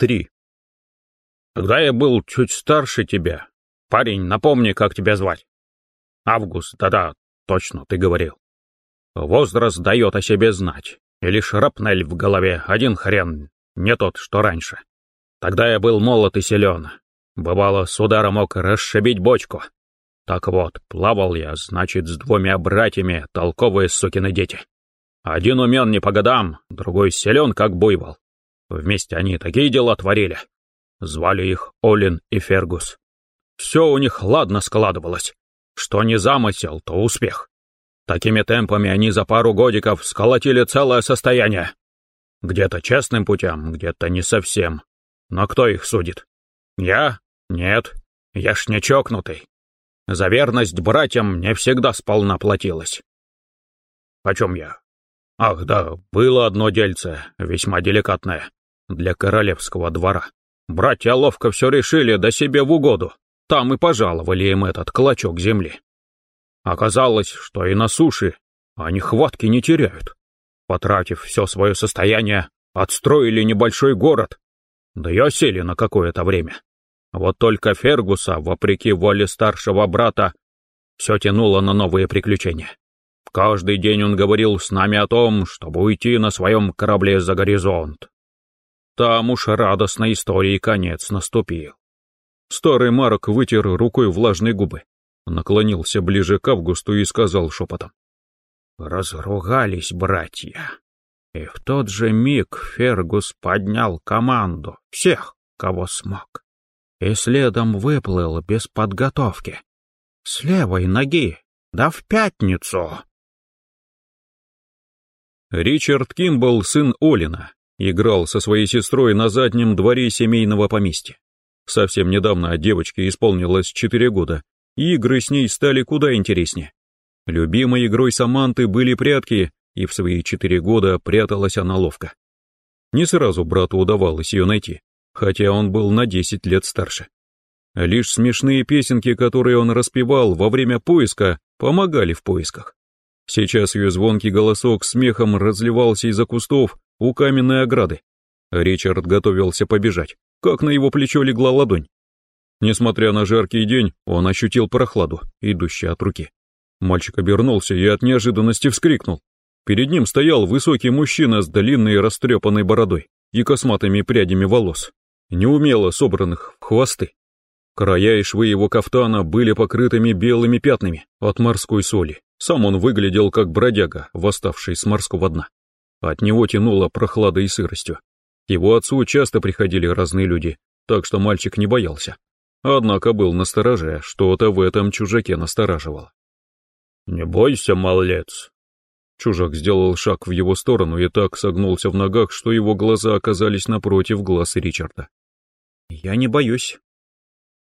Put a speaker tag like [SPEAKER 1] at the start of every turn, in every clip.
[SPEAKER 1] 3. Когда я был чуть старше тебя, парень, напомни, как тебя звать. Август, да-да, точно, ты говорил. Возраст дает о себе знать, или шрапнель в голове, один хрен, не тот, что раньше. Тогда я был молод и силен. Бывало, с удара мог расшибить бочку. Так вот, плавал я, значит, с двумя братьями, толковые сукины дети. Один умен не по годам, другой силен, как буйвол. Вместе они такие дела творили. Звали их Олин и Фергус. Все у них ладно складывалось. Что не замысел, то успех. Такими темпами они за пару годиков сколотили целое состояние. Где-то честным путем, где-то не совсем. Но кто их судит? Я? Нет. Я ж не чокнутый. За верность братьям мне всегда сполна платилось. О чем я? Ах, да, было одно дельце, весьма деликатное для королевского двора. Братья ловко все решили до себе в угоду, там и пожаловали им этот клочок земли. Оказалось, что и на суше они хватки не теряют. Потратив все свое состояние, отстроили небольшой город, да и осели на какое-то время. Вот только Фергуса, вопреки воле старшего брата, все тянуло на новые приключения. Каждый день он говорил с нами о том, чтобы уйти на своем корабле за горизонт, там уж радостной истории конец наступил. Старый Марк вытер рукой влажные губы, наклонился ближе к Августу и сказал шепотом. Разругались братья. И в тот же миг Фергус поднял команду, всех, кого смог, и следом выплыл без подготовки. С левой ноги, да в пятницу. Ричард Кимбл, сын Олина, Играл со своей сестрой на заднем дворе семейного поместья. Совсем недавно девочке исполнилось четыре года, и игры с ней стали куда интереснее. Любимой игрой Саманты были прятки, и в свои четыре года пряталась она ловко. Не сразу брату удавалось ее найти, хотя он был на десять лет старше. Лишь смешные песенки, которые он распевал во время поиска, помогали в поисках. Сейчас ее звонкий голосок смехом разливался из-за кустов, у каменной ограды. Ричард готовился побежать, как на его плечо легла ладонь. Несмотря на жаркий день, он ощутил прохладу, идущую от руки. Мальчик обернулся и от неожиданности вскрикнул. Перед ним стоял высокий мужчина с длинной растрепанной бородой и косматыми прядями волос, неумело собранных в хвосты. Края и швы его кафтана были покрытыми белыми пятнами от морской соли. Сам он выглядел как бродяга, восставший с морского дна. От него тянуло прохладой и сыростью. Его отцу часто приходили разные люди, так что мальчик не боялся. Однако был настороже, что-то в этом чужаке настораживало. «Не бойся, малец!» Чужак сделал шаг в его сторону и так согнулся в ногах, что его глаза оказались напротив глаз Ричарда. «Я не боюсь».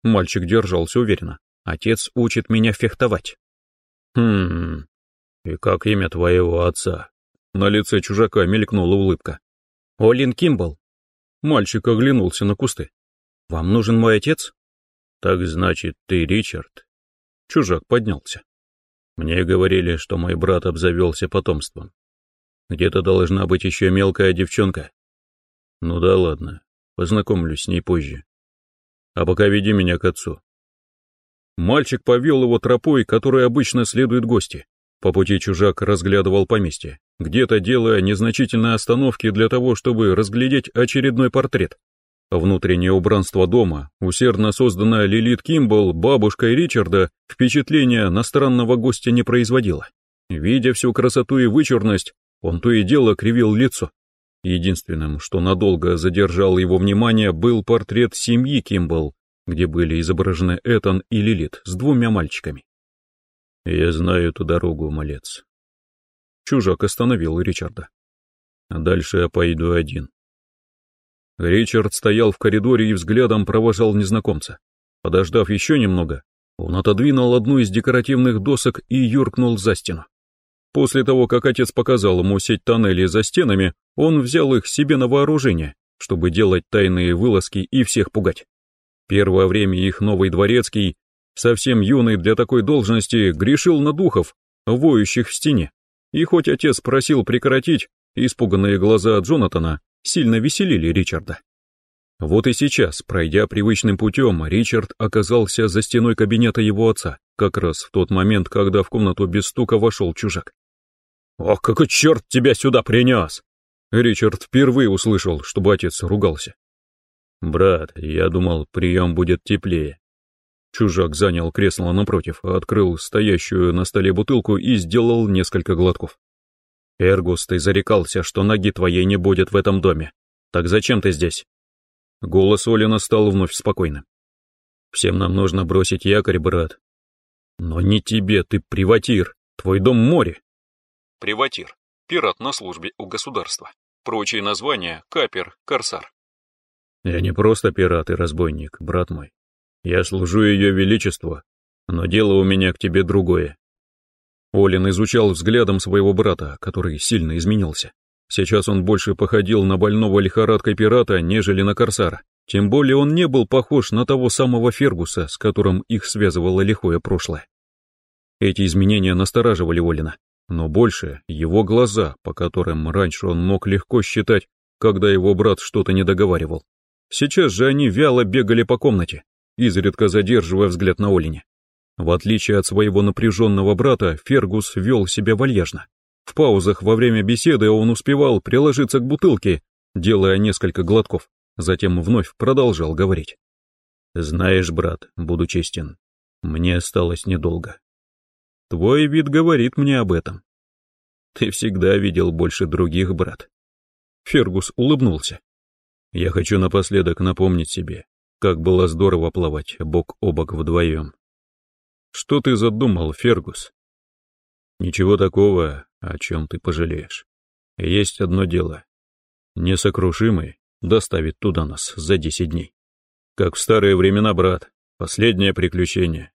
[SPEAKER 1] Мальчик держался уверенно. «Отец учит меня фехтовать». «Хм... И как имя твоего отца?» На лице чужака мелькнула улыбка. «Олин Кимбл». Мальчик оглянулся на кусты. «Вам нужен мой отец?» «Так значит, ты Ричард?» Чужак поднялся. «Мне говорили, что мой брат обзавелся потомством. Где-то должна быть еще мелкая девчонка. Ну да ладно, познакомлюсь с ней позже. А пока веди меня к отцу». Мальчик повел его тропой, которой обычно следуют гости. По пути чужак разглядывал поместье, где-то делая незначительные остановки для того, чтобы разглядеть очередной портрет. Внутреннее убранство дома, усердно созданное Лилит Кимбл, бабушкой Ричарда, впечатления на странного гостя не производило. Видя всю красоту и вычурность, он то и дело кривил лицо. Единственным, что надолго задержал его внимание, был портрет семьи Кимбл, где были изображены Этан и Лилит с двумя мальчиками. «Я знаю эту дорогу, малец». Чужак остановил Ричарда. «А дальше я пойду один». Ричард стоял в коридоре и взглядом провожал незнакомца. Подождав еще немного, он отодвинул одну из декоративных досок и юркнул за стену. После того, как отец показал ему сеть тоннелей за стенами, он взял их себе на вооружение, чтобы делать тайные вылазки и всех пугать. Первое время их новый дворецкий совсем юный для такой должности, грешил на духов, воющих в стене. И хоть отец просил прекратить, испуганные глаза Джонатана сильно веселили Ричарда. Вот и сейчас, пройдя привычным путем, Ричард оказался за стеной кабинета его отца, как раз в тот момент, когда в комнату без стука вошел чужак. «Ох, какой черт тебя сюда принес!» Ричард впервые услышал, чтобы отец ругался. «Брат, я думал, прием будет теплее». Чужак занял кресло напротив, открыл стоящую на столе бутылку и сделал несколько глотков. «Эргус, ты зарекался, что ноги твоей не будет в этом доме. Так зачем ты здесь?» Голос Олина стал вновь спокойным. «Всем нам нужно бросить якорь, брат». «Но не тебе, ты приватир, твой дом море». Приватир, пират на службе у государства. Прочие названия — капер, корсар. «Я не просто пират и разбойник, брат мой. Я служу ее величеству, но дело у меня к тебе другое». Олин изучал взглядом своего брата, который сильно изменился. Сейчас он больше походил на больного лихорадкой пирата, нежели на корсара. Тем более он не был похож на того самого Фергуса, с которым их связывало лихое прошлое. Эти изменения настораживали Олина, но больше его глаза, по которым раньше он мог легко считать, когда его брат что-то не договаривал. Сейчас же они вяло бегали по комнате, изредка задерживая взгляд на Олине. В отличие от своего напряженного брата, Фергус вел себя вальяжно. В паузах во время беседы он успевал приложиться к бутылке, делая несколько глотков, затем вновь продолжал говорить. «Знаешь, брат, буду честен, мне осталось недолго. Твой вид говорит мне об этом. Ты всегда видел больше других, брат». Фергус улыбнулся. «Я хочу напоследок напомнить себе, как было здорово плавать бок о бок вдвоем. Что ты задумал, Фергус?» «Ничего такого, о чем ты пожалеешь. Есть одно дело. Несокрушимый доставит туда нас за десять дней. Как в старые времена, брат, последнее приключение.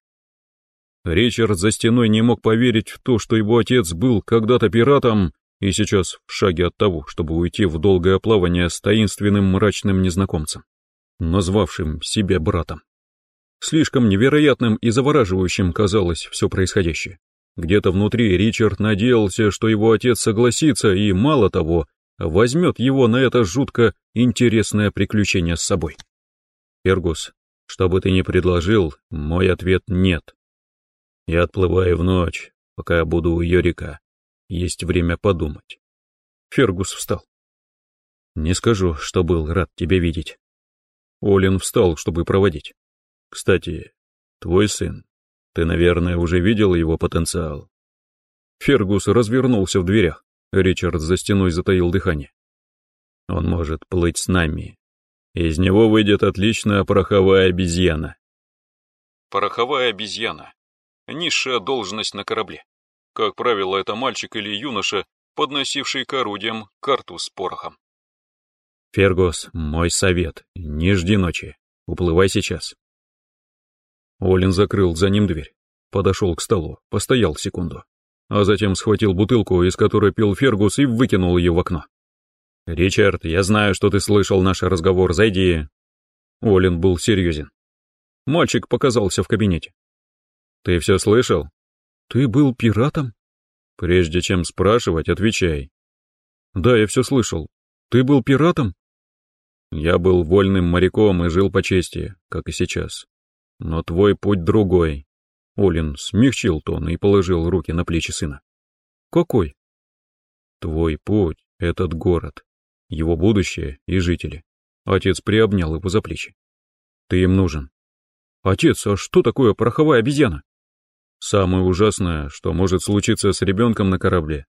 [SPEAKER 1] Ричард за стеной не мог поверить в то, что его отец был когда-то пиратом и сейчас в шаге от того, чтобы уйти в долгое плавание с таинственным мрачным незнакомцем, назвавшим себя братом. Слишком невероятным и завораживающим казалось все происходящее. Где-то внутри Ричард надеялся, что его отец согласится и, мало того, возьмет его на это жутко интересное приключение с собой. «Фергус, что бы ты ни предложил, мой ответ — нет. Я отплываю в ночь, пока я буду у Йорика. Есть время подумать». Фергус встал. «Не скажу, что был рад тебя видеть». Олин встал, чтобы проводить. «Кстати, твой сын ты, наверное, уже видел его потенциал. Фергус развернулся в дверях. Ричард за стеной затаил дыхание. Он может плыть с нами. Из него выйдет отличная пороховая обезьяна. Пороховая обезьяна. Низшая должность на корабле. Как правило, это мальчик или юноша, подносивший к орудиям карту с порохом. Фергус, мой совет, не жди ночи. Уплывай сейчас. Олин закрыл за ним дверь, подошел к столу, постоял секунду, а затем схватил бутылку, из которой пил Фергус, и выкинул ее в окно. «Ричард, я знаю, что ты слышал наш разговор, зайди». Олин был серьезен. Мальчик показался в кабинете. «Ты все слышал?» «Ты был пиратом?» «Прежде чем спрашивать, отвечай». «Да, я все слышал. Ты был пиратом?» «Я был вольным моряком и жил по чести, как и сейчас. Но твой путь другой. Олин смягчил тон и положил руки на плечи сына. Какой? Твой путь — этот город, его будущее и жители. Отец приобнял его за плечи. Ты им нужен. Отец, а что такое пороховая обезьяна? Самое ужасное, что может случиться с ребенком на корабле.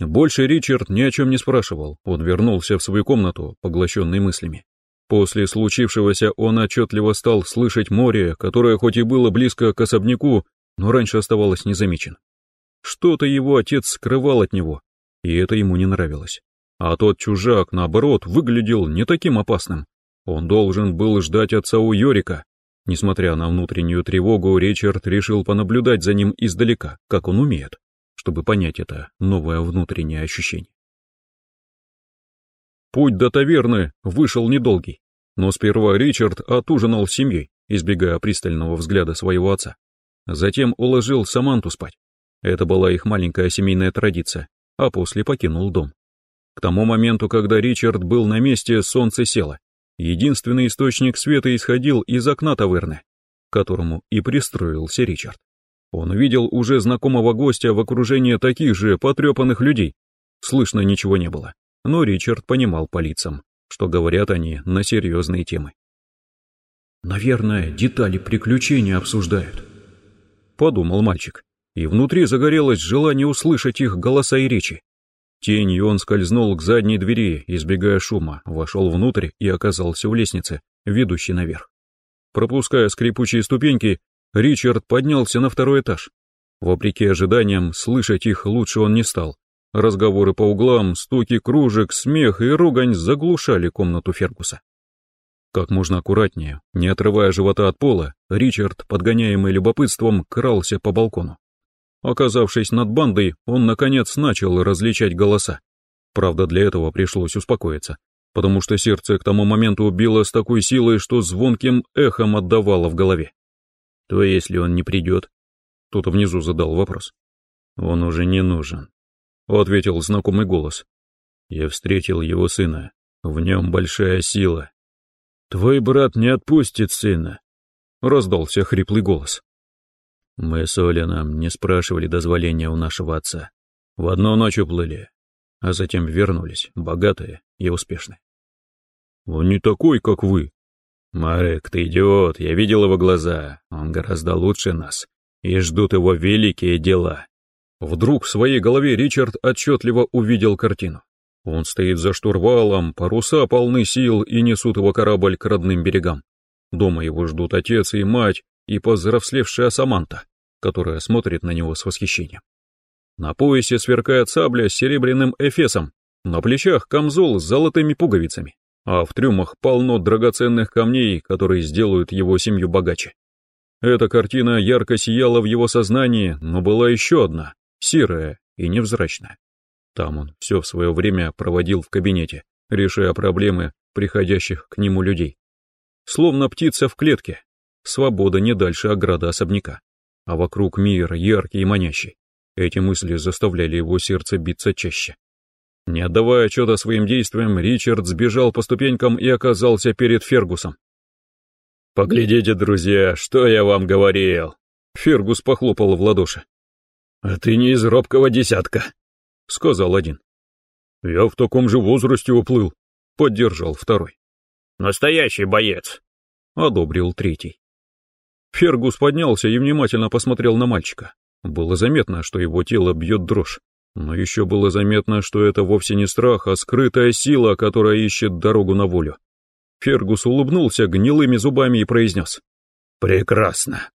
[SPEAKER 1] Больше Ричард ни о чем не спрашивал, он вернулся в свою комнату, поглощенный мыслями. После случившегося он отчетливо стал слышать море, которое хоть и было близко к особняку, но раньше оставалось незамечен. Что-то его отец скрывал от него, и это ему не нравилось. А тот чужак, наоборот, выглядел не таким опасным. Он должен был ждать отца у Йорика. Несмотря на внутреннюю тревогу, Ричард решил понаблюдать за ним издалека, как он умеет, чтобы понять это новое внутреннее ощущение. Путь до таверны вышел недолгий, но сперва Ричард отужинал с семьей, избегая пристального взгляда своего отца. Затем уложил Саманту спать. Это была их маленькая семейная традиция, а после покинул дом. К тому моменту, когда Ричард был на месте, солнце село. Единственный источник света исходил из окна таверны, к которому и пристроился Ричард. Он видел уже знакомого гостя в окружении таких же потрепанных людей. Слышно ничего не было, но Ричард понимал по лицам, что говорят они на серьезные темы. «Наверное, детали приключения обсуждают», — подумал мальчик, и внутри загорелось желание услышать их голоса и речи. Тенью он скользнул к задней двери, избегая шума, вошел внутрь и оказался у лестницы, ведущей наверх. Пропуская скрипучие ступеньки, Ричард поднялся на второй этаж. Вопреки ожиданиям, слышать их лучше он не стал. Разговоры по углам, стуки кружек, смех и ругань заглушали комнату Фергуса. Как можно аккуратнее, не отрывая живота от пола, Ричард, подгоняемый любопытством, крался по балкону. Оказавшись над бандой, он, наконец, начал различать голоса. Правда, для этого пришлось успокоиться, потому что сердце к тому моменту било с такой силой, что звонким эхом отдавало в голове. То если он не придет? Кто-то внизу задал вопрос. Он уже не нужен. Ответил знакомый голос. Я встретил его сына. В нем большая сила. Твой брат не отпустит сына. Раздался хриплый голос. Мы с Олином не спрашивали дозволения у нашего отца. В одну ночь уплыли, а затем вернулись, богатые и успешные. Он не такой, как вы. Марек, ты идиот, я видел его глаза, он гораздо лучше нас, и ждут его великие дела. Вдруг в своей голове Ричард отчетливо увидел картину. Он стоит за штурвалом, паруса полны сил и несут его корабль к родным берегам. Дома его ждут отец и мать, и повзрослевшая Саманта которая смотрит на него с восхищением. На поясе сверкает сабля с серебряным эфесом, на плечах камзол с золотыми пуговицами, а в трюмах полно драгоценных камней, которые сделают его семью богаче. Эта картина ярко сияла в его сознании, но была еще одна, серая и невзрачная. Там он все в свое время проводил в кабинете, решая проблемы приходящих к нему людей. Словно птица в клетке, свобода не дальше ограда особняка а вокруг мир яркий и манящий. Эти мысли заставляли его сердце биться чаще. Не отдавая отчета своим действиям, Ричард сбежал по ступенькам и оказался перед Фергусом. «Поглядите, друзья, что я вам говорил!» Фергус похлопал в ладоши. «А ты не из робкого десятка», — сказал один. «Я в таком же возрасте уплыл», — поддержал второй. «Настоящий боец», — одобрил третий. Фергус поднялся и внимательно посмотрел на мальчика. Было заметно, что его тело бьет дрожь. Но еще было заметно, что это вовсе не страх, а скрытая сила, которая ищет дорогу на волю. Фергус улыбнулся гнилыми зубами и произнес. «Прекрасно.